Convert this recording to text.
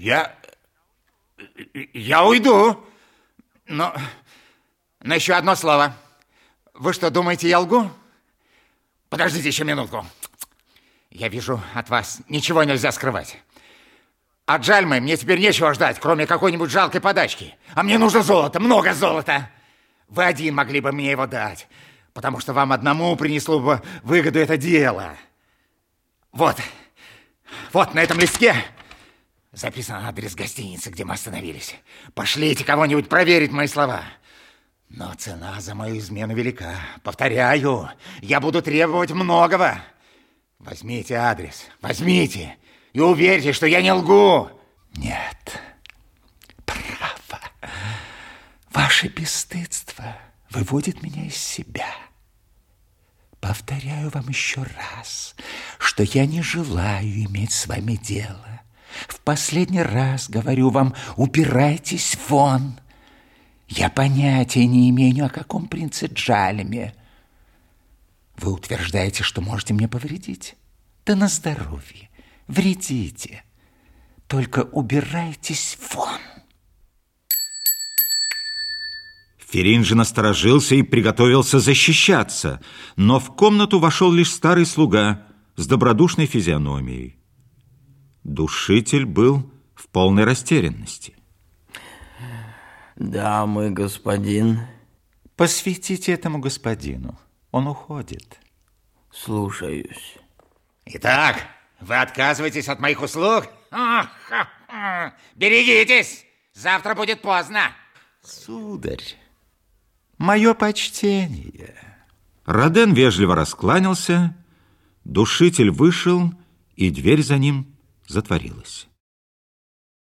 Я... Я уйду. Но... Но еще одно слово. Вы что, думаете, я лгу? Подождите еще минутку. Я вижу, от вас ничего нельзя скрывать. От Джальмы мне теперь нечего ждать, кроме какой-нибудь жалкой подачки. А мне нужно золото, много золота. Вы один могли бы мне его дать, потому что вам одному принесло бы выгоду это дело. Вот, вот на этом листке записан адрес гостиницы, где мы остановились. Пошлите кого-нибудь проверить мои слова. Но цена за мою измену велика. Повторяю, я буду требовать многого. Возьмите адрес, возьмите, и уверьте, что я не лгу. Нет, право. Ваше бесстыдство выводит меня из себя. Повторяю вам еще раз, что я не желаю иметь с вами дело. Последний раз говорю вам, убирайтесь вон. Я понятия не имею о каком принце Джалеме. Вы утверждаете, что можете мне повредить? Да на здоровье. Вредите. Только убирайтесь вон. Ферин же насторожился и приготовился защищаться, но в комнату вошел лишь старый слуга с добродушной физиономией. Душитель был в полной растерянности. Да, мой господин. Посвятите этому господину. Он уходит. Слушаюсь. Итак, вы отказываетесь от моих услуг? Берегитесь! Завтра будет поздно. Сударь, мое почтение. Роден вежливо раскланялся, душитель вышел, и дверь за ним затворилась.